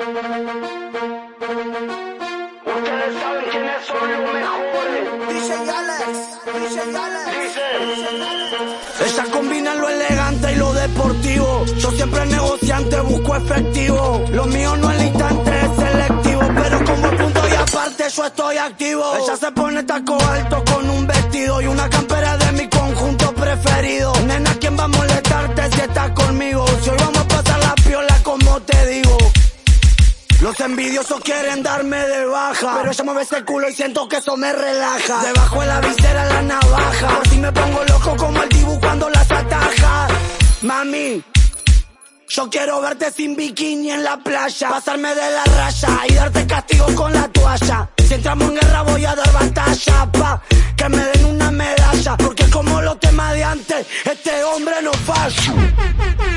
Ustedes saben quiénes son los mejores. DJ Alex, DJ Alex. Dice. Ella combina lo elegante y lo deportivo. Yo siempre negociante, busco efectivo. Lo mío no es instante, es selectivo. Pero como punto y aparte yo estoy activo. Ella se pone taco alto con un vestido y una Los envidiosos quieren darme de baja. Pero yo mueve ese culo y siento que eso me relaja. Debajo de la visera la navaja. Por si me pongo loco como el dibu cuando las ataja. Mami yo quiero verte sin bikini en la playa. Pasarme de la raya y darte castigo con la toalla. Si entramos en guerra voy a dar batalla Pa, que me den una medalla. Porque como los temas de antes, este hombre no falla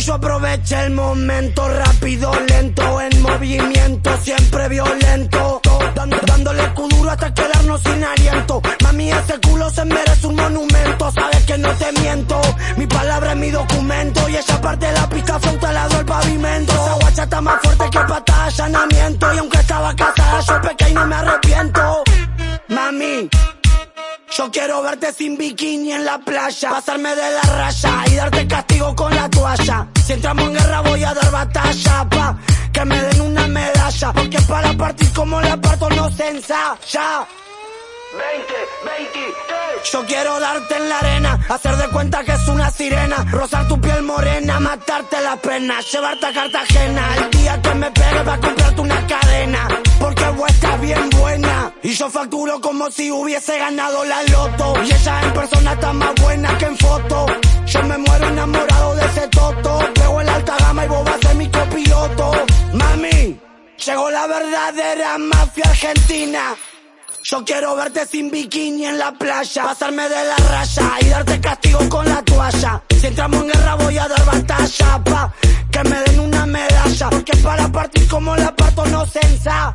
yo aproveché el momento rápido, lento, en movimiento, siempre violento. Dando, dándole cuduro hasta quedarnos sin aliento. Mami, ese culo se merece un monumento. Sabes que no te miento. Mi palabra es mi documento. Y ella parte la pista frente al lado del pavimento. Esa guacha está más fuerte que patada de allanamiento. Y aunque estaba casada, yo pequé y no me arrepiento. Mami. Yo quiero verte sin bikini en la playa, pasarme de la raya y darte Si entramos en guerra voy a dar batalla, pa, que me den una medalla, porque para partir como la parto no se ensaya. 20, 23. Yo quiero darte en la arena, hacer de cuenta que es una sirena, rozar tu piel morena, matarte la pena, llevarte a Cartagena. El día que me pegue va a comprarte una cadena, porque vos estás bien buena. Y yo facturo como si hubiese ganado la loto. Y ella en persona está más buena la verdadera mafia argentina. Yo quiero verte sin bikini en la playa, pasarme de la raya y darte castigo con la toalla. Si entramos en guerra voy a dar batalla, pa, que me den una medalla, porque para partir como la parto no se ensaya.